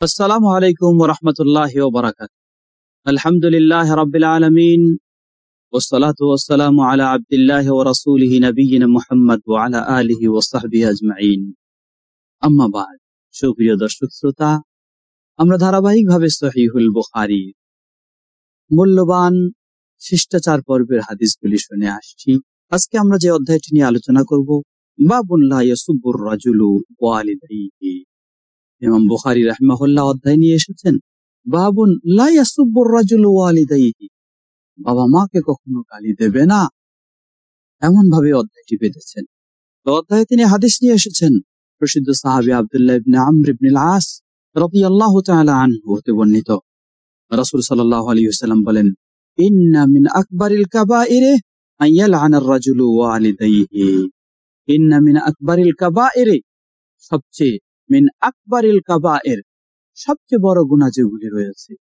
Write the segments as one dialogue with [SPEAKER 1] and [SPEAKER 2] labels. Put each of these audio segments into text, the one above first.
[SPEAKER 1] আসসালামু আলাইকুম রহমতুল্লাহ বারাকাত আলহামদুলিল্লাহ রবিল আলমিন ওসলাতু ওসালাম আলা আবদুল্লাহ ও রসুলহি নবীন মোহাম্মদ ও আলা আলহি ওসাহবি আজমাইন। আম্মাবাদ সুপ্রিয় দর্শক শ্রোতা, আমরা ধারাবাহিকভাবে সহিহুল বুখারি মূল্যবান শিষ্টাচার পর্বের হাদিসগুলি শুনে আসছি। আজকে আমরা যে অধ্যায়টি নিয়ে আলোচনা করব বাবুল্লাহ ইয়সুবুর রাজুলু ওয়ালিদাইহি। ইমাম বুখারী রাহমাহুল্লাহ অধ্যায় নিয়ে এসেছেন, বাবুন লা ইয়াসুবুর রাজুলু ওয়ালিদাইহি, বাবা মাকে কখনো গালি দেবে না। এমন ভাবে অধ্যায়টি বেঁধেছেন। অধ্যায়ে তিনি হাদিস নিয়ে এসেছেন, প্রসিদ্ধ সাহাবী আব্দুল্লাহ ইবনে আমর ইবনে আস রাদিয়াল্লাহু তাআলা আনহু হতে বর্ণিত। রাসূল সাল্লাল্লাহু আলাইহি ওয়াসাল্লাম বলেন, ইন্না মিন আকবারিল কাবাইরে আন ইয়ালআনা আর-রাজুলু ওয়ালিদাইহি। ইন্না মিন আকবারিল কাবাইরে, সবচেয়ে মিন কাবা এর সবচেয়ে বড় গুনাহ যেগুলি রয়েছে।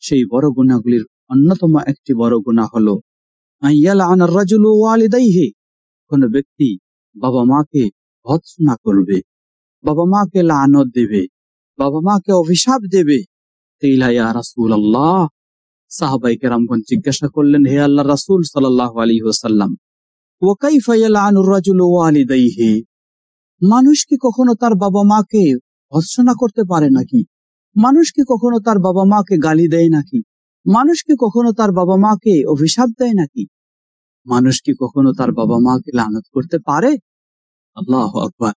[SPEAKER 1] সেই বড় গুনাহগুলির অন্যতম একটি বড় গুনাহ হলো কোন ব্যক্তি বাবা মাকে ভৎসনা করবে, বাবা মাকে লানত দেবে, বাবা মাকে অভিশাপ দেবে। সাহাবাই কেরামগণ জিজ্ঞাসা করলেন, হে আল্লাহ রাসূল সাল্লাল্লাহু আলাইহি ওয়াসাল্লাম, ওয়া কাইফা ইয়ালআনু আর-রাজুলু ওয়ালিদাইহি? মানুষ কি কখনো তার বাবা মাকে ভৎসনা করতে পারে নাকি? মানুষ কি কখনো তার বাবা মাকে গালি দেয় নাকি? মানুষ কি কখনো তার বাবা মাকে অভিশাপ দেয় নাকি? মানুষ কি কখনো তার বাবা মাকে লানত করতে পারে? আল্লাহ আকবার।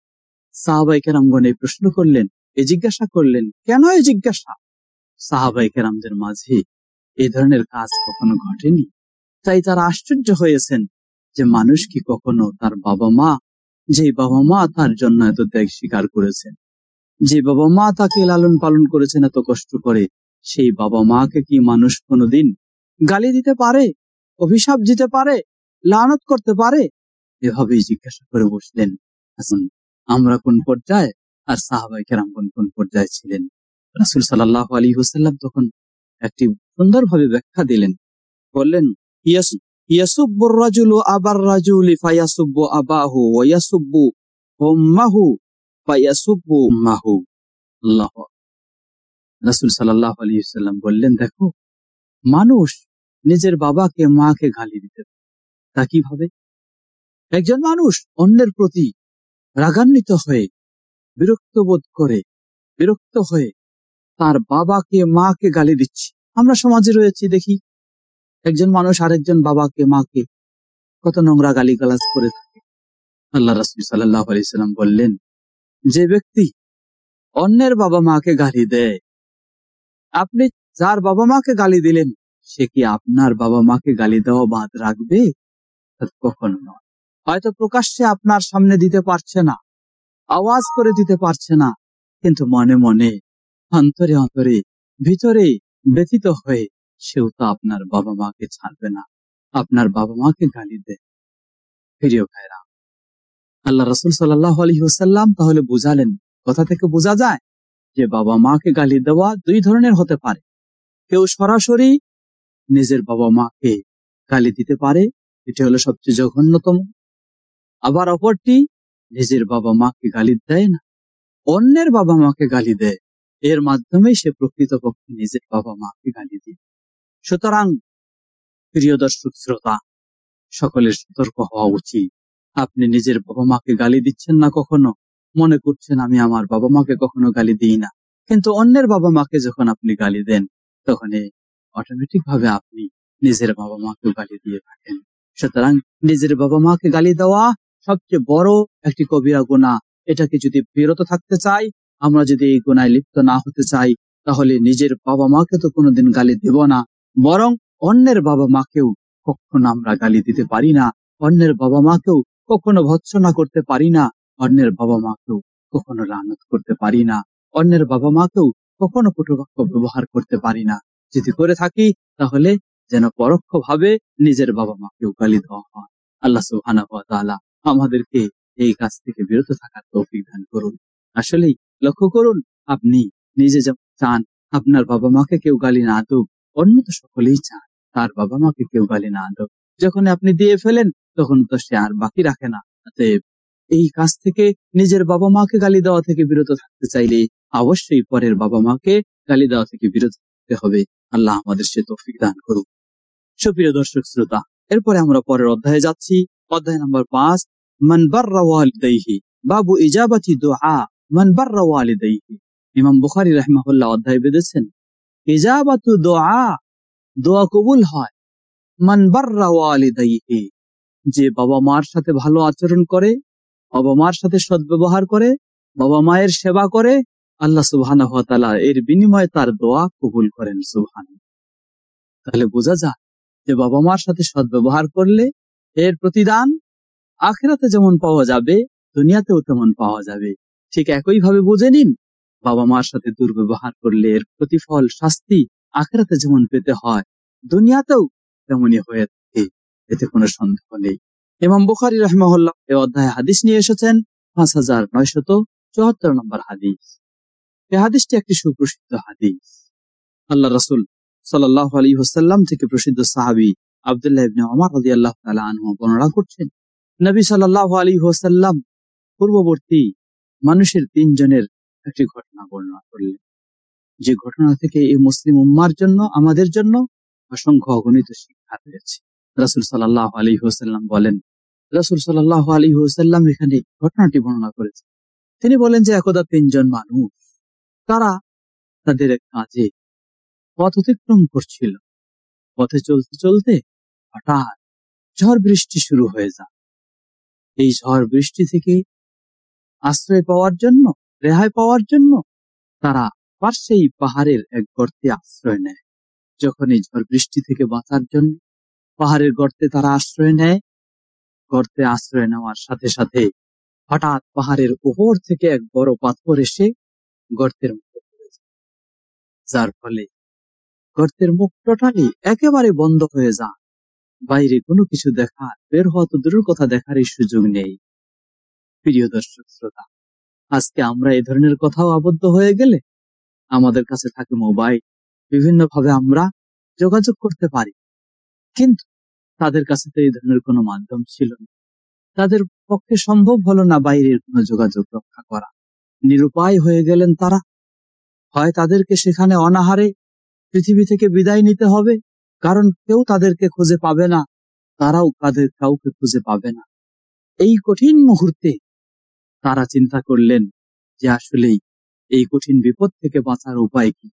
[SPEAKER 1] সাহাবাই কেরামগণ এই প্রশ্ন করলেন, এ জিজ্ঞাসা করলেন, কেন এই জিজ্ঞাসা? সাহাবাই কেরামদের মাঝে এই ধরনের কাজ কখনো ঘটেনি। তাই তারা আশ্চর্য হয়েছেন যে মানুষ কি কখনো তার বাবা মা যে বাবা মা তার জন্য এত ত্যাগ স্বীকার করেছেন। যে বাবা মা তাকে লালন পালন করেছেন এত কষ্ট করে, সেই বাবা মাকে কি মানুষ কোনোদিন গালি দিতে পারে, অভিশাপ দিতে পারে, লানত করতে পারে? এভাবেই জিজ্ঞাসা করে বসলেন। এখন আমরা কোন পর্যায়ে? আর সাহাবাই কেরাম কোন কোন পর্যায়ে ছিলেন? রাসুল সাল্লাহ আলী হুসাল্লাম তখন একটি সুন্দরভাবে ব্যাখ্যা দিলেন। বললেন ইয়াস ইয়াসুব্বু রাজুলু আবার রাজুলি ফায়াসুব্বু আবাহু ইয়াসুব্বু ফায়াসুব্বু আল্লাহ রাসূল সাল্লাল্লাহু আলাইহি ওয়াসাল্লাম বললেন, দেখো, মানুষ নিজের বাবাকে, মাকে গালি দিতে। তা কীভাবে? একজন মানুষ অন্যের প্রতি রাগান্বিত হয়ে, বিরক্ত বোধ করে, বিরক্ত হয়ে তার বাবাকে, মাকে গালি দিচ্ছে। আমরা সমাজে রয়েছি, দেখি। একজন মানুষ আরেকজন বাবাকে, মাকে কত নোংরা গালি গালাজ করে থাকে। আল্লাহ রাসুল আলাইসাল্লাম বললেন, যে ব্যক্তি অন্যের বাবা মাকে গালি দেয়, আপনি যার বাবা মাকে গালি দিলেন, সে কি আপনার বাবা মাকে গালি দেওয়া বাদ রাখবে? কখনো নয়। হয়তো প্রকাশ্যে আপনার সামনে দিতে পারছে না, আওয়াজ করে দিতে পারছে না, কিন্তু মনে মনে অন্তরে অন্তরে, ভিতরে ব্যথিত হয়ে সেও তো আপনার বাবা মাকে ছাড়বে না। আপনার বাবা মাকে গালি দেয় ভাইরা আল্লাহ রসুল সাল্লাহ আলী হোসাল্লাম তাহলে বুঝালেন, কথা থেকে বোঝা যায় যে বাবা মাকে গালি দেওয়া দুই ধরনের হতে পারে। কেউ সরাসরি নিজের বাবা মাকে গালি দিতে পারে, এটি হলো সবচেয়ে জঘন্যতম। আবার অপরটি নিজের বাবা মাকে গালি দেয় না। অন্যের বাবা মাকে গালি দেয়। এর মাধ্যমে সে প্রকৃতপক্ষে নিজের বাবা মাকে গালি দিয়ে সুতরাং, প্রিয় দর্শক শ্রোতা, সকলের সতর্ক হওয়া উচিত। আপনি নিজের বাবা মাকে গালি দিচ্ছেন না কখনো? মনে করছেন, আমি আমার বাবা মাকে কখনো গালি দিই না। কিন্তু অন্যের বাবা মাকে যখন আপনি গালি দেন, তখন অটোমেটিক ভাবে আপনি নিজের বাবা মাকে গালি দিয়ে থাকেন। সুতরাং, নিজের বাবা মাকে গালি দেওয়া সবচেয়ে বড় একটি কবিরা গুণা এটাকে যদি বিরত থাকতে চাই, আমরা যদি এই গুণায় লিপ্ত না হতে চাই, তাহলে নিজের বাবা মাকে তো কোনোদিন গালি দেব না। বরং অন্যের বাবা মাকেও কখনো আমরা গালি দিতে পারি না, অন্যের বাবা মাকেও কখনো ভৎসনা করতে পারি না, অন্যের বাবা মাকেও কখনো রানত করতে পারি না, অন্যের বাবা মাকেও কখনো কটুবাক্য ব্যবহার করতে পারি না। যদি করে থাকি, তাহলে যেন পরোক্ষ ভাবে নিজের বাবা মাকেও গালি দেওয়া হয়। আল্লাহ সুহানা আমাদেরকে এই কাজ থেকে বিরত থাকার তৌফিক দান করুন। আসলেই লক্ষ্য করুন, আপনি নিজে যেমন চান, আপনার বাবা মাকে কেউ গালি না দুক অন্য তো সকলেই চান তার বাবা মাকে কেউ গালি না দুক যখন আপনি দিয়ে ফেলেন, তখন তো সে আর বাকি রাখে না। এই কাজ থেকে নিজের বাবা মাকে গালি দেওয়া থেকে বিরত থাকতে চাইলে অবশ্যই পরের বাবা মাকে গালি দেওয়া থেকে বিরত থাকতে হবে। আল্লাহ আমাদের সে তৌফিক দান করুক। সুপ্রিয় দর্শক, শ্রোতা, এরপরে আমরা পরের অধ্যায়ে যাচ্ছি। অধ্যায় নম্বর পাঁচ মানবার ওয়ালিদাইহি বাবু ইজাবাতি দোয়া মানবার ওয়ালিদাইহি ইমাম বুখারি রহমাহুল্লাহ অধ্যায় বেঁধেছেন। ইজাবাতু দোয়া দোয়া কবুল হয়। মানবার ওয়ালিদাইহি, যে বাবা মার সাথে ভালো আচরণ করে, বাবা মার সাথে সদ্ব্যবহার করে, বাবা মায়ের সেবা করে, আল্লাহ সুবহান এর বিনিময়ে তার দোয়া কবুল করেন সুবহান তাহলে বোঝা যায় যে বাবা মার সাথে সদ্ব্যবহার করলে এর প্রতিদান আখেরাতে যেমন পাওয়া যাবে, দুনিয়াতেও তেমন পাওয়া যাবে। ঠিক একইভাবে বুঝে নিন বাবা মার সাথে দুর্ব্যবহার করলে এর প্রতিফল, শাস্তি আখেরাতে যেমন পেতে হয়, দুনিয়াতেও তেমনই হয়ে থাকে। এতে কোনো সন্দেহ নেই। ইমাম বুখারি রহমহল্লা এ অধ্যায় হাদিস নিয়ে এসেছেন, পাঁচ হাজার নয়শত চুয়াত্তর নম্বর হাদিস। এ হাদিসটি একটি সুপ্রসিদ্ধ হাদিস। আল্লাহ রসুল সাল্লাহ আলী হোসাল্লাম থেকে প্রসিদ্ধ সাহাবি আবদুল্লাহ ইবনে ওমর রাজি আল্লাহ তালা আনহু বর্ণনা করছেন, নবী সাল্লাহ আলী হোসাল্লাম পূর্ববর্তী মানুষের তিনজনের একটি ঘটনা বর্ণনা করলেন। যে ঘটনা থেকে এই মুসলিম উম্মার জন্য, আমাদের জন্য অসংখ্য অগণিত শিক্ষা রয়েছে রাসুল সাল্লাহ আলী হোসাল্লাম বলেন, রাসুল সাল্লাহ আলী হোসাল্লাম এখানে ঘটনাটি বর্ণনা করেছে তিনি বলেন যে, একদা তিনজন মানুষ, তারা তাদের কাজে পথ অতিক্রম করছিল। পথে চলতে চলতে হঠাৎ ঝড় বৃষ্টি শুরু হয়ে যায়। এই ঝড় বৃষ্টি থেকে আশ্রয় পাওয়ার জন্য রেহাই পাওয়ার জন্য তারা পার্শ্বেই পাহাড়ের এক গর্তে আশ্রয় নেয়। যখন এই ঝড় বৃষ্টি থেকে বাঁচার জন্য পাহাড়ের গর্তে তারা আশ্রয় নেয়, গর্তে আশ্রয় নেওয়ার সাথে সাথে হঠাৎ পাহাড়ের উপর থেকে এক বড় পাথর এসে গর্তের মুখে পড়ে যায়। যার ফলে গর্তের মুখ টোটালি একেবারে বন্ধ হয়ে যায়। বাইরে কোনো কিছু দেখার, বের হওয়া তো দূরের কথা দেখারই সুযোগ নেই। প্রিয় দর্শক, শ্রোতা আজকে আমরা এই ধরনের কথাও আবদ্ধ হয়ে গেলে আমাদের কাছে থাকে মোবাইল। বিভিন্ন ভাবে আমরা যোগাযোগ করতে পারি। কিন্তু তাদের কাছে তো এই ধরনের কোনো মাধ্যম ছিল না। তাদের পক্ষে সম্ভব হলো না বাইরের কোনো যোগাযোগ রক্ষা করা। নিরুপায় হয়ে গেলেন তারা। হয় তাদেরকে সেখানে অনাহারে পৃথিবী থেকে বিদায় নিতে হবে, কারণ কেউ তাদেরকে খুঁজে পাবে না। তারাও তাদের কাউকে খুঁজে পাবে না। এই কঠিন মুহূর্তে তারা চিন্তা করলেন যে আসলেই এই কঠিন বিপদ থেকে বাঁচার উপায় কি?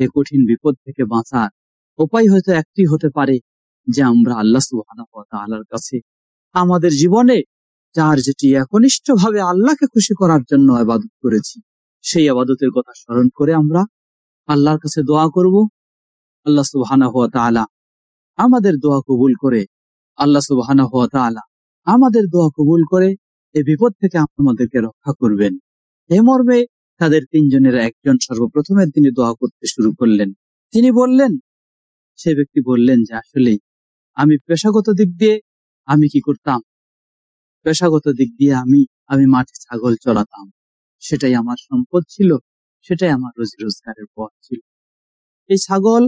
[SPEAKER 1] এ কঠিন বিপদ থেকে বাঁচার উপায় হয়তো একটি হতে পারে যে আমরা আল্লাহ সুবাহর কাছে আমাদের জীবনে যার যেটি একনিষ্ঠ ভাবে আল্লাহকে খুশি করার জন্য আবাদত করেছি, সেই আবাদতের কথা স্মরণ করে আমরা আল্লাহর কাছে দোয়া করব। আল্লাহ সুবাহানা হুয়া তালা আমাদের দোয়া কবুল করে, আল্লাহ সুবাহানা হুয়া তালা আমাদের দোয়া কবুল করে এ বিপদ থেকে আমাদেরকে রক্ষা করবেন। এ মর্মে তাদের তিনজনের একজন সর্বপ্রথমে তিনি দোয়া করতে শুরু করলেন। তিনি বললেন, সে ব্যক্তি বললেন যে আসলে আমি পেশাগত দিক দিয়ে আমি কি করতাম? পেশাগত দিক দিয়ে আমি আমি মাঠে ছাগল চড়াতাম। সেটাই আমার সম্পদ ছিল, সেটাই আমার রোজি রোজগারের পথ ছিল। এই ছাগল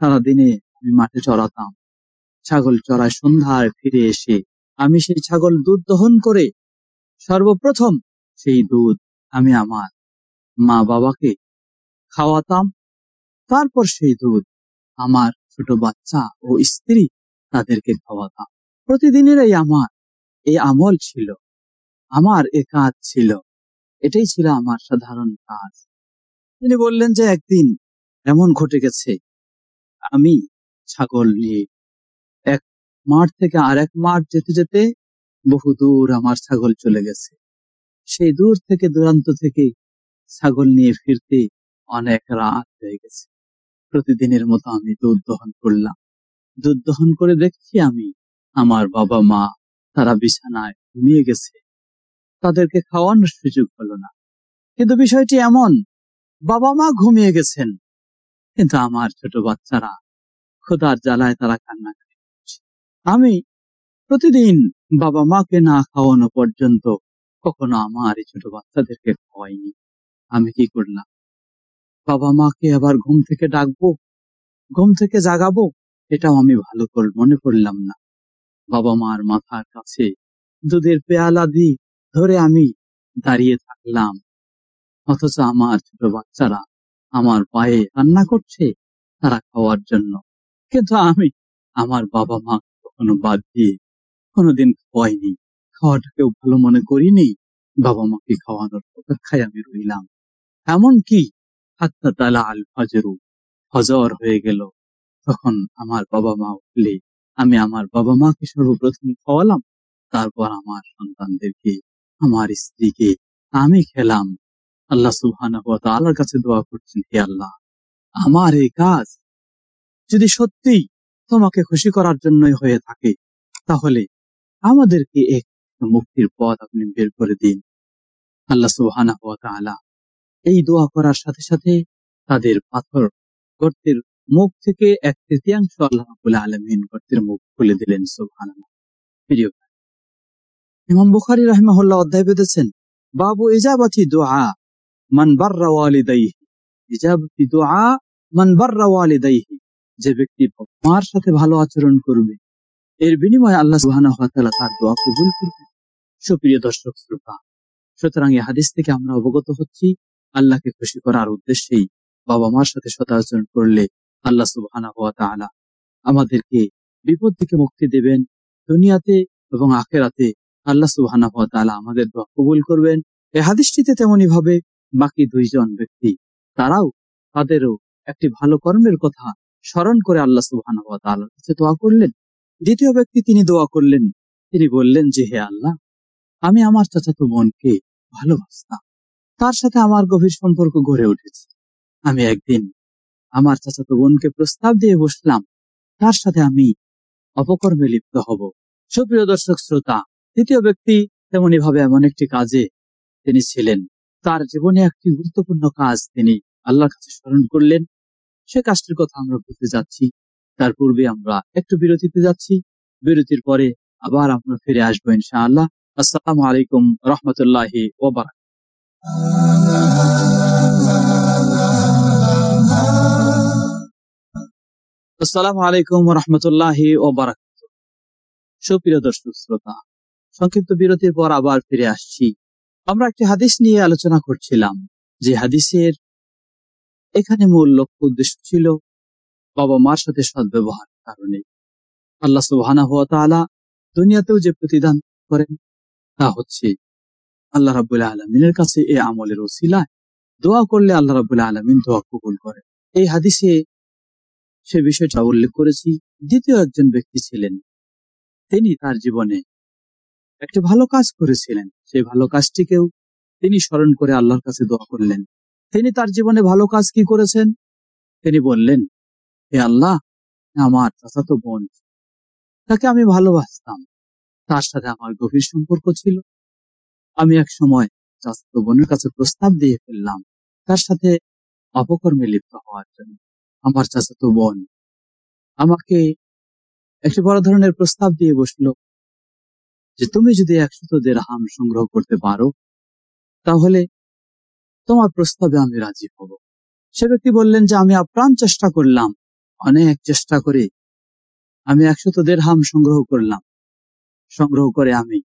[SPEAKER 1] সারাদিনে আমি মাঠে চড়াতাম। ছাগল চড়ায় সন্ধ্যায় ফিরে এসে আমি সেই ছাগল দুধ দহন করে সর্বপ্রথম সেই দুধ আমি আমার মা বাবাকে খাওয়াতাম। তারপর সেই দুধ আমার ছোট বাচ্চা ও স্ত্রী তাদেরকে খাওয়াতাম। প্রতিদিনের এই আমার এই আমল ছিল। আমার এ কাজ ছিল। এটাই ছিল আমার সাধারণ কাজ। তিনি বললেন যে একদিন এমন ঘটে গেছে, আমি ছাগল নিয়ে এক মাঠ থেকে আর এক মাঠ যেতে যেতে বহু দূর আমার ছাগল চলে গেছে। সেই দূর থেকে দূরান্ত থেকে ছাগল নিয়ে ফিরতে অনেক রাত হয়ে গেছে। প্রতিদিনের মতো আমি দুধ দহন করলাম। দুধ দহন করে দেখছি আমি আমার বাবা মা তারা বিছানায় ঘুমিয়ে গেছে। তাদেরকে খাওয়ানোর সুযোগ হলো না। কিন্তু বিষয়টি এমন, বাবা মা ঘুমিয়ে গেছেন। কিন্তু আমার ছোট বাচ্চারা খোদার জ্বালায় তারা কান্না আমি প্রতিদিন বাবা মাকে না খাওয়ানো পর্যন্ত কখনো আমার এই ছোট বাচ্চাদেরকে খাওয়াইনি। আমি কি করলাম? বাবা মাকে আবার ঘুম থেকে ডাকবো? ঘুম থেকে জাগাবো? এটাও আমি ভালো করে মনে করলাম না। বাবা মার মাথার কাছে দুধের পেয়ালা দিয়ে ধরে আমি দাঁড়িয়ে থাকলাম। অথচ আমার ছোট বাচ্চারা আমার পায়ে রান্না করছে তারা খাওয়ার জন্য। কিন্তু আমি আমার বাবা মা কখনো বাদ দিয়ে কোনোদিন খাওয়াইনি খাওয়াটাকেও ভালো মনে করিনি, বাবা মাকে খাওয়ানোর অপেক্ষায় আমি রইলাম। এমনকি হাত্তা তালা আল ফজরু। ফজর হয়ে গেল। তখন আমার বাবা মা উঠলে, আমি আমার বাবা মাকে সর্বপ্রথম খাওয়ালাম। তারপর আমার সন্তানদেরকে, আমার স্ত্রীকে আমি খেলাম। আল্লাহ সুবহানাহু তাআলার কাছে দোয়া করছেন, হে আল্লাহ, আমার এই কাজ যদি সত্যিই তোমাকে খুশি করার জন্যই হয়ে থাকে, তাহলে আমাদেরকে এক মুক্তির পথ আপনি বের করে দিন। আল্লাহ সুবহানাহু ওয়া তাআলা এই দোয়া করার সাথে সাথে তাদের পাথর গর্তের মুখ থেকে এক তৃতীয়াংশ আল্লাহ আলামিন গর্তের মুখ খুলে দিলেন সুবহানাল্লাহ। প্রিয় ইমাম বুখারী রাহিমাহুল্লাহ অধ্যায় বেঁধেছেন, বাবু ইজাবাতি দোয়া মান বাররা ওয়ালিদাইহি। ইজাবাতি দোয়া মান বাররা ওয়ালিদাইহি। যে ব্যক্তি মার সাথে ভালো আচরণ করবে এর বিনিময়ে আল্লাহ ওয়া তার দোয়া কবুল করবেন। সুপ্রিয় দর্শক, শ্রোতা, সুতরাং এই হাদিস থেকে আমরা অবগত হচ্ছি, আল্লাহকে খুশি করার উদ্দেশ্যেই বাবা মার সাথে সদাচরণ করলে আল্লাহ সুবহানাহু ওয়া তাআলা আমাদেরকে বিপদ থেকে মুক্তি দেবেন। দুনিয়াতে এবং আখেরাতে আল্লাহ সুবহানাহু ওয়া তাআলা আমাদের দোয়া কবুল করবেন। এই হাদিসটিতে তেমনই ভাবে বাকি দুইজন ব্যক্তি, তারাও তাদেরও একটি ভালো কর্মের কথা স্মরণ করে আল্লাহ সুবহানাহু হওয়া তাআলার কাছে দোয়া করলেন। দ্বিতীয় ব্যক্তি তিনি দোয়া করলেন। তিনি বললেন যে, হে আল্লাহ, আমি আমার চাচাতো বোনকে ভালোবাসতাম। তার সাথে আমার গভীর সম্পর্ক গড়ে উঠেছে। আমি একদিন আমার চাচাতো বোনকে প্রস্তাব দিয়ে বসলাম, তার সাথে আমি অপকর্মে লিপ্ত হব। সুপ্রিয় দর্শক, শ্রোতা তৃতীয় ব্যক্তি তেমনি ভাবে এমন একটি কাজে তিনি ছিলেন। তার জীবনে একটি গুরুত্বপূর্ণ কাজ তিনি আল্লাহর কাছে স্মরণ করলেন। সে কাজটির কথা আমরা বলতে যাচ্ছি। তার পূর্বে আমরা একটু বিরতিতে যাচ্ছি। বিরতির পরে আবার আমরা ফিরে আসব ইনশাআল্লাহ। আসসালামু আলাইকুম রহমতুল্লাহি ওবার আসসালামু আলাইকুম রহমতুল্লাহি ওবারাক সুপ্রিয় দর্শক শ্রোতা, সংক্ষিপ্ত বিরতির পর আবার ফিরে আসছি। আমরা একটি হাদিস নিয়ে আলোচনা করছিলাম। যে হাদিসের এখানে মূল লক্ষ্য উদ্দেশ্য ছিল বাবা মার সাথে সদ্ব্যবহার কারণে। আল্লাহ সুবহানা দুনিয়াতেও যে প্রতিদান করেন, তা হচ্ছে আল্লাহ রাবুল্লাহ আলমিনের কাছে এই আমলের ওসিলায় দোয়া করলে আল্লাহ রাবুল্লাহ আলমিন দোয়া কবুল করে এই হাদিসে সে বিষয়টা উল্লেখ করেছি, দ্বিতীয় একজন ব্যক্তি ছিলেন। তিনি তার জীবনে একটি ভালো কাজ করেছিলেন। সেই ভালো কাজটিকেও তিনি স্মরণ করে আল্লাহর কাছে দোয়া করলেন। তিনি তার জীবনে ভালো কাজ কি করেছেন? তিনি বললেন হে আল্লাহ, আমার চাচাতো বোন। তাকে আমি ভালোবাসতাম। তার সাথে আমার গভীর সম্পর্ক ছিল। আমি এক সময় চাচাতো বোনের কাছে প্রস্তাব দিয়ে ফেললাম, তার সাথে অপকর্মে লিপ্ত হওয়ার জন্য। আমার চাচাতো বোন আমাকে একটি বড় ধরনের প্রস্তাব দিয়ে বসল যে, তুমি যদি একশত হাম সংগ্রহ করতে পারো, তাহলে তোমার প্রস্তাবে আমি রাজি হব। সে ব্যক্তি বললেন যে, আমি আপ্রাণ চেষ্টা করলাম অনেক চেষ্টা করে। আমি একশত হাম সংগ্রহ করলাম। সংগ্রহ করে আমি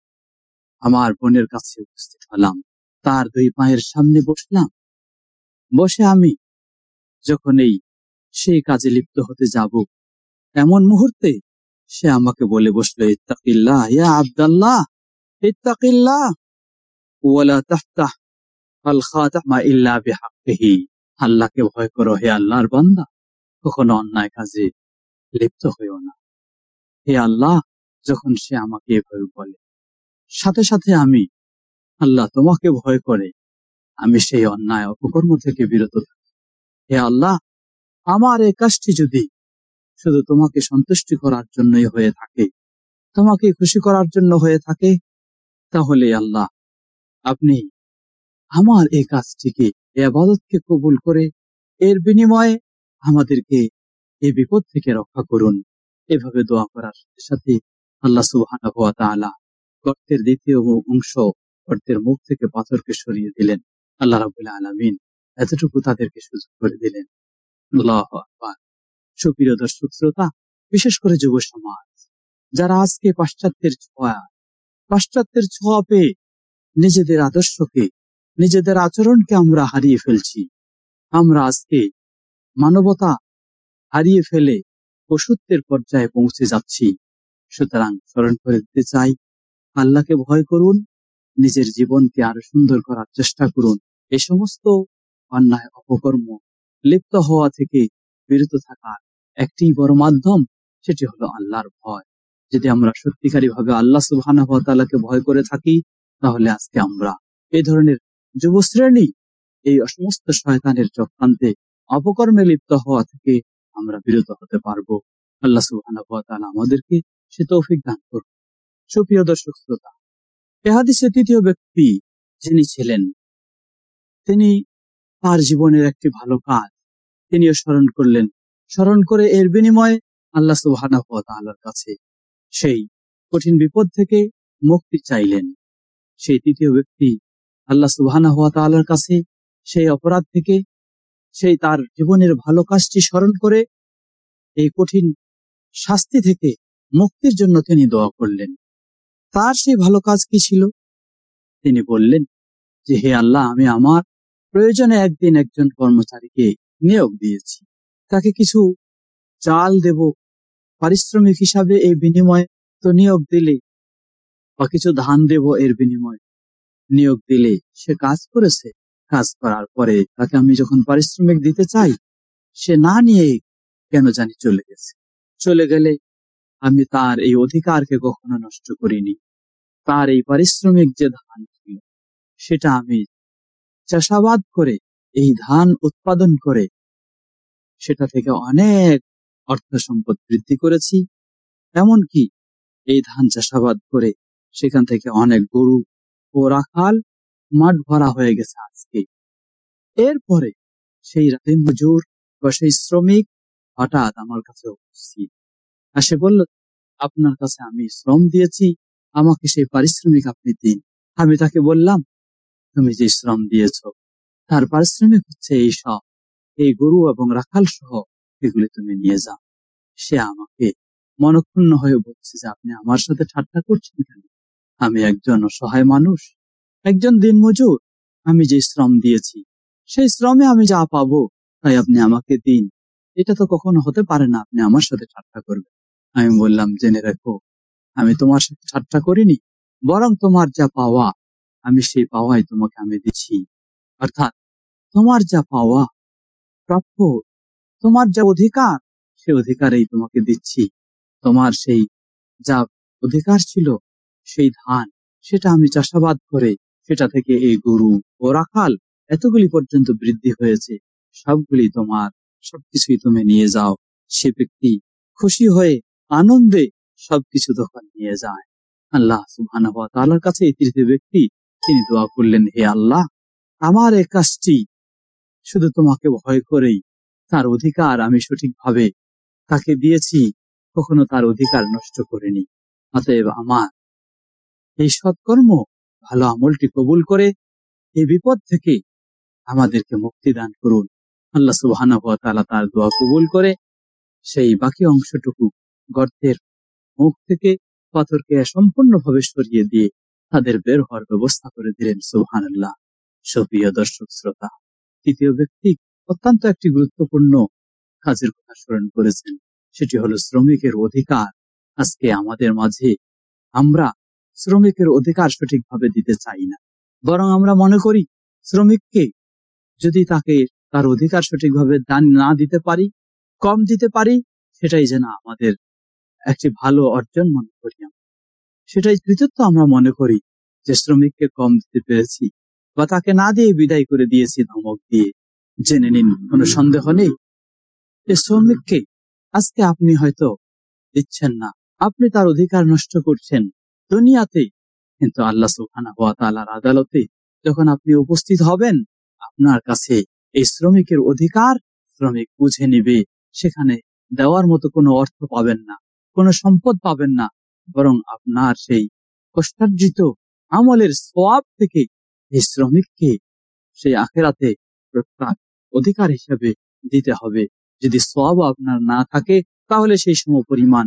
[SPEAKER 1] আমার বোনের কাছে উপস্থিত হলাম। তার দুই পায়ের সামনে বসলাম। বসে আমি যখন এই সেই কাজে লিপ্ত হতে যাব, এমন মুহূর্তে সে আমাকে বলে বসল, ইত্তাকিল্লাহ, ইয়া আব্দাল্লাহ, ইত্তাকিল্লাহ, ওয়ালা তাফতাহ আল খাতামা ইল্লা বিহাক্কিহি। আল্লাহকে ভয় করো, হে আল্লাহর বান্দা। কখনো অন্যায় কাজে লিপ্ত হইও না। হে আল্লাহ, যখন সে আমাকে এভাবে বলে, সাথে সাথে আমি, আল্লাহ তোমাকে ভয় করে, আমি সেই অন্যায় অপকর্ম থেকে বিরত থাকি। হে আল্লাহ, আমার এই কাজটি যদি শুধু তোমাকে সন্তুষ্টি করার জন্যই হয়ে থাকে, তোমাকে খুশি করার জন্য হয়ে থাকে, তাহলে আল্লাহ, আপনি আমার এই কাজটিকে এই আবাদতকে কবুল করে, এর বিনিময়ে আমাদেরকে এই বিপদ থেকে রক্ষা করুন। এভাবে দোয়া করার সাথে সাথে আল্লাহ সুবহান গর্তের দ্বিতীয় অংশ, গর্তের মুখ থেকে পাথরকে সরিয়ে দিলেন। আল্লাহ রাবুল্লাহ আলমিন এতটুকু তাদেরকে সুযোগ করে দিলেন। আল্লাহ সুপ্রিয় দর্শক শ্রোতা, বিশেষ করে যুব সমাজ, যারা আজকে পাশ্চাত্যের ছোঁয়া পাশ্চাত্যের ছোঁয়া পেয়ে নিজেদের আদর্শকে, নিজেদের আচরণকে আমরা হারিয়ে ফেলছি। আমরা আজকে মানবতা হারিয়ে ফেলে পশুত্বের পর্যায়ে পৌঁছে যাচ্ছি। সুতরাং স্মরণ করে দিতে চাই, আল্লাহকে ভয় করুন, নিজের জীবনকে আরও সুন্দর করার চেষ্টা করুন। এ সমস্ত অন্যায় অপকর্ম লিপ্ত হওয়া থেকে বিরত থাকার একটি বড় মাধ্যম, সেটি হলো আল্লাহর ভয়। যদি আমরা সত্যিকারী ভাবে আল্লাহ তাআলাকে ভয় করে থাকি, তাহলে আজকে আমরা এই ধরনের যুবশ্রেণী, এই সমস্ত শয়তানের চক্রান্তে অপকর্মে লিপ্ত হওয়া থেকে আমরা বিরত হতে পারব। আল্লাহ সুবহানাহু আমাদেরকে সে তৌফিক দান করুন। সুপ্রিয় দর্শক শ্রোতা এহাদিসে তৃতীয় ব্যক্তি যিনি ছিলেন, তিনি তার জীবনের একটি ভালো কাজ তিনিও স্মরণ করলেন। স্মরণ করে এর বিনিময়ে আল্লাহ ওয়া তাআলার কাছে সেই কঠিন বিপদ থেকে মুক্তি চাইলেন। সেই তৃতীয় ব্যক্তি আল্লাহ তাআলার কাছে সেই অপরাধ থেকে সেই তার জীবনের ভালো কাজটি স্মরণ করে এই কঠিন শাস্তি থেকে মুক্তির জন্য তিনি দোয়া করলেন। তার সেই ভালো কাজ কি ছিল? তিনি বললেন যে, হে আল্লাহ, আমি আমার প্রয়োজনে একদিন একজন কর্মচারীকে নিয়োগ দিয়েছি। তাকে কিছু চাল দেব। পারিশ্রমিক হিসাবে এই বিনিময়ে তো নিয়োগ দিলে বা কিছু ধান দেব এর বিনিময়ে নিয়োগ দিলে সে কাজ করেছে। কাজ করার পরে তাকে আমি যখন পারিশ্রমিক দিতে চাই, সে না নিয়ে কেন জানি চলে গেছে। চলে গেলে আমি তার এই অধিকারকে কখনো নষ্ট করিনি। তার এই পারিশ্রমিক যে ধান ছিল, সেটা আমি চাষাবাদ করে, এই ধান উৎপাদন করে, সেটা থেকে অনেক অর্থ সম্পদ বৃদ্ধি করেছি। এমনকি এই ধান চাষাবাদ করে, সেখান থেকে অনেক গরু ও রাখাল মাঠ ভরা হয়ে গেছে আজকে। এরপরে সেই রাতে মজুর বা সেই শ্রমিক হঠাৎ আমার কাছে উপস্থিত। আর সে বলল, আপনার কাছে আমি শ্রম দিয়েছি, আমাকে সেই পারিশ্রমিক আপনি দিন। আমি তাকে বললাম, তুমি যে শ্রম দিয়েছ, তার পারিশ্রমিক হচ্ছে এই সব। এই গরু এবং রাখাল সহ এগুলি তুমি নিয়ে যাও। সে আমাকে মনক্ষুণ্ণ হয়ে বলছে যে আপনি আমার সাথে ঠাট্টা করছেন কেন? আমি একজন অসহায় মানুষ একজন দিনমজুর, আমি যে শ্রম দিয়েছি, সেই শ্রমে আমি যা পাবো, তাই আপনি আমাকে দিন। এটা তো কখনো হতে পারে না, আপনি আমার সাথে ঠাট্টা করবেন। আমি বললাম, জেনে রেখো, আমি তোমার সাথে ঠাট্টা করিনি, বরং তোমার যা পাওয়া, আমি সেই পাওয়াই তোমাকে আমি দিচ্ছি। অর্থাৎ, তোমার যা পাওয়া, প্রাপ্য, তোমার যা অধিকার সে অধিকারেই তোমাকে দিচ্ছি। তোমার সেই যা অধিকার ছিল, সেই ধান, সেটা আমি চাষাবাদ করে সেটা থেকে এই গরু ও রাখাল এতগুলি পর্যন্ত বৃদ্ধি হয়েছে। সবগুলি তোমার, সবকিছুই তুমি নিয়ে যাও। সে ব্যক্তি খুশি হয়ে, আনন্দে সবকিছু তখন নিয়ে যায়। আল্লাহ সুবহানাহু কাছে এই তৃতীয় ব্যক্তি, তিনি দোয়া করলেন, হে আল্লাহ, আমার এই কাজটি শুধু তোমাকে ভয় করেই, তার অধিকার আমি সঠিকভাবে তাকে দিয়েছি, কখনো তার অধিকার নষ্ট করিনি। অতএব আমার এই সৎকর্ম ভালো আমলটি কবুল করে এই বিপদ থেকে আমাদেরকে মুক্তি দান করুন। আল্লাহ সুবহান তার দোয়া কবুল করে সেই বাকি অংশটুকু গর্তের মুখ থেকে পাথরকে সম্পূর্ণভাবে সরিয়ে দিয়ে তাদের বের হওয়ার ব্যবস্থা করে দিলেন সুবহান আল্লাহ সুপ্রিয় দর্শক, শ্রোতা, তৃতীয় ব্যক্তি অত্যন্ত একটি গুরুত্বপূর্ণ কাজের কথা স্মরণ করেছেন। সেটি হলো শ্রমিকের অধিকার। আজকে আমাদের মাঝে আমরা শ্রমিকের অধিকার সঠিকভাবে দিতে চাই না। বরং আমরা মনে করি, শ্রমিককে যদি তাকে তার অধিকার সঠিকভাবে দান না দিতে পারি, কম দিতে পারি, সেটাই যেন আমাদের একটি ভালো অর্জন মনে করি সেটাই কৃতিত্ব আমরা মনে করি যে শ্রমিককে কম দিতে পেরেছি বা তাকে না দিয়ে বিদায় করে দিয়েছি ধমক দিয়ে। জেনে নিন, কোনো সন্দেহ নেই? যে শ্রমিককে আজকে আপনি হয়তো দিচ্ছেন না। আপনি তার অধিকার নষ্ট করছেন। দুনিয়াতে। কিন্তু আল্লাহ সুহানা হওয়া তালার আদালতে যখন আপনি উপস্থিত হবেন, আপনার কাছে এই শ্রমিকের অধিকার শ্রমিক বুঝে নিবে। সেখানে দেওয়ার মতো কোনো অর্থ পাবেন না, কোনো সম্পদ পাবেন না। বরং আপনার সেই কষ্টার্জিত আমলের সোয়াব থেকে এই শ্রমিককে সেই আখেরাতে অধিকার হিসেবে দিতে হবে। যদি সব আপনার না থাকে, তাহলে সেই সম পরিমাণ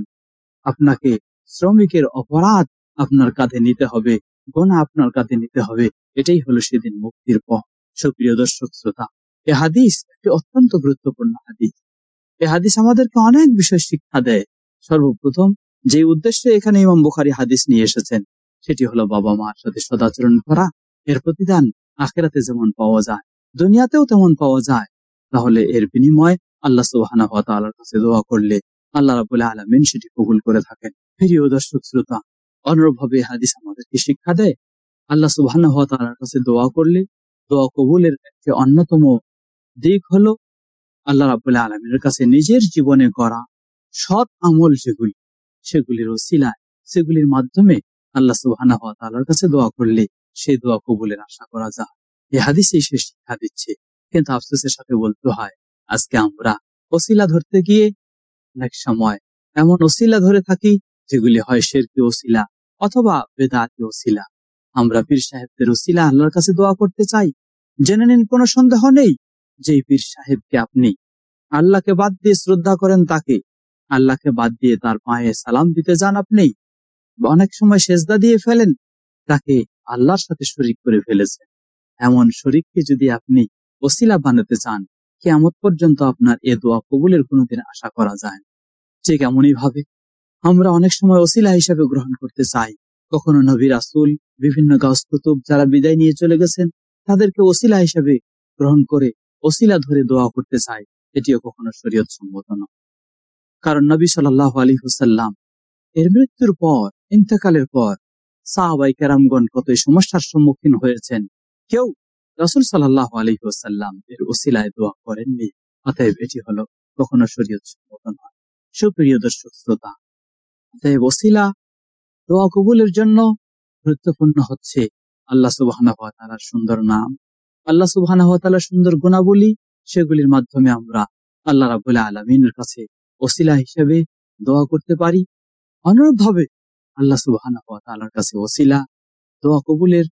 [SPEAKER 1] আপনাকে শ্রমিকের অপরাধ আপনার কাঁধে নিতে হবে, গোনা আপনার কাছে নিতে হবে। এটাই হলো সেদিন মুক্তির পথ। সুপ্রিয় দর্শক শ্রোতা, এ হাদিস একটি অত্যন্ত গুরুত্বপূর্ণ হাদিস। এ হাদিস আমাদেরকে অনেক বিষয় শিক্ষা দেয়। সর্বপ্রথম, যে উদ্দেশ্যে এখানে ইমাম বুখারি হাদিস নিয়ে এসেছেন, সেটি হলো বাবা মার সাথে সদাচরণ করা, এর প্রতিদান আখেরাতে যেমন পাওয়া যায়, দুনিয়াতেও তেমন পাওয়া যায়। তাহলে এর বিনিময় আল্লাহ আল্লাহর কাছে দোয়া করলে আল্লাহ রাবুল্লাহ আলমিন সেটি কবুল করে থাকেন। প্রিয় দর্শক শ্রোতা অনুরূপভাবে হাদিস আমাদেরকে শিক্ষা দেয়। আল্লাহ আল্লাহর কাছে দোয়া করলে, দোয়া কবুলের একটি অন্যতম দিক হলো আল্লাহ রাবুল্লাহ আলমীর কাছে নিজের জীবনে করা সৎ আমল যেগুলি, সেগুলির ওসিলায়, সেগুলির মাধ্যমে আল্লাহ সুবাহানা আল্লাহর কাছে দোয়া করলে সেই দোয়া কবুলের আশা করা যায়। এই হাদিসে সে শিক্ষা দিচ্ছে। কিন্তু আফসোসের সাথে বলতে হয়, আজকে আমরা ওসিলা ধরতে গিয়ে অনেক সময় এমন ওসিলা ধরে থাকি যেগুলি হয় শেরকি ওসিলা। অথবা বেদাতি ওসিলা। আমরা পীর সাহেবদের ওসিলা আল্লাহর কাছে দোয়া করতে চাই। জেনে নিন, কোনো সন্দেহ নেই যে পীর সাহেবকে আপনি আল্লাহকে বাদ দিয়ে শ্রদ্ধা করেন তাকে। আল্লাহকে বাদ দিয়ে তার পায়ে সালাম দিতে যান আপনি। অনেক সময় সেজদা দিয়ে ফেলেন, তাকে আল্লাহর সাথে শরিক করে ফেলেছেন। এমন শরিককে যদি আপনি ওসিলা বানাতে চান কেমন পর্যন্ত আপনার এ দোয়া কবুলের কোনোদিন আশা করা যায় না। ঠিক এমনই ভাবে আমরা অনেক সময় ওসিলা হিসাবে গ্রহণ করতে চাই। কখনো নবী রাসুল, বিভিন্ন গাছ যারা বিদায় নিয়ে চলে গেছেন, তাদেরকে ওসিলা হিসাবে গ্রহণ করে ওসিলা ধরে দোয়া করতে চাই। এটিও কখনো শরীয়ত সম্মত নয়। কারণ নবী সাল্লাহ আলী হুসাল্লাম এর মৃত্যুর পর, ইন্তেকালের পর সাহাবাই কেরামগণ কত সমস্যার সম্মুখীন হয়েছেন, কেউ রসুল সাল্লাহ আলী হুসাল্লাম এর ওসিলায় দোয়া করেননি। অতএব এটি হলো কখনো শরীয়ত সম্মত নয়। সুপ্রিয় দর্শক, শ্রোতা অতএব ওসিলা দোয়া কবুলের জন্য গুরুত্বপূর্ণ হচ্ছে আল্লাহ সুবাহ সুন্দর নাম। আল্লাহ সুবাহ সুন্দর গুণাবলী সেগুলির মাধ্যমে আমরা আল্লাহ রাবুল্লাহ আলমিনের কাছে ওসিলা হিসেবে দোয়া করতে পারি। অনুরূপ ভাবে আল্লাহ সুবাহ কাছে ওসিলা, দোয়া কবুলের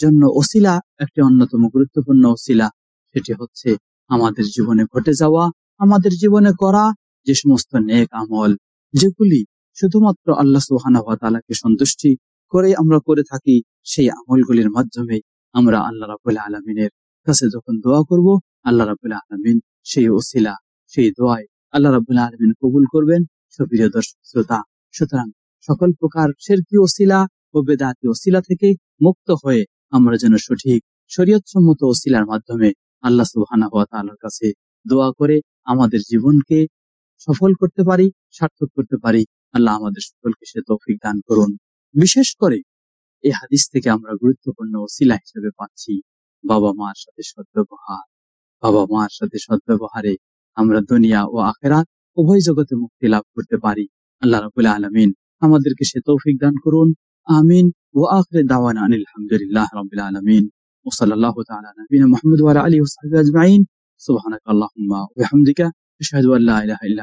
[SPEAKER 1] জন্য ওসিলা একটি অন্যতম গুরুত্বপূর্ণ ওসিলা। সেটি হচ্ছে আমাদের জীবনে ঘটে যাওয়া, আমাদের জীবনে করা যে সমস্ত নেক আমল, যেগুলি শুধুমাত্র আল্লাহ সুহানাকে সন্তুষ্টি করে আমরা করে থাকি, সেই আমলগুলির মাধ্যমে আমরা আল্লাহ রাবুল্লাহ আলমিনের কাছে যখন দোয়া করব, আল্লাহ রাবুল্লাহ আলমিন সেই ওসিলা, সেই দোয়ায় আল্লাহ রাবুল্লাহ আলমিন কবুল করবেন। সুপ্রিয় দর্শক, শ্রোতা, সুতরাং সকল প্রকার শেরকি ওসিলা ও বেদাতি ওসিলা থেকে মুক্ত হয়ে আমরা যেন সঠিক, শরীয়তসম্মত ওসিলার মাধ্যমে আল্লাহ হওয়া তাল্লার কাছে দোয়া করে আমাদের জীবনকে সফল করতে পারি, সার্থক করতে পারি আল্লাহ আমাদের সকলকে সে তৌফিক দান করুন। বিশেষ করে এই হাদিস থেকে আমরা গুরুত্বপূর্ণ ওসিলা হিসেবে পাচ্ছি, বাবা মার সাথে সদ্ব্যবহার। বাবা মার সাথে সদ্ব্যবহারে আমরা দুনিয়া ও আখেরাত উভয় জগতে মুক্তি লাভ করতে পারি। আল্লাহ রাবুল আলমিন আমাদেরকে সে তৌফিক দান করুন। আমিন। ও আখরে দাওয়ান আনিল আলহামদুলিল্লাহ আলমিন। ও সাল্লাহ নবীন মোহাম্মদ আলী ওসাহাবি সুবাহ আল্লাহ আল্লাহুম্মা ওয়া বিহামদিকা। আশহাদু আল্লা ইলাহা ইল্লা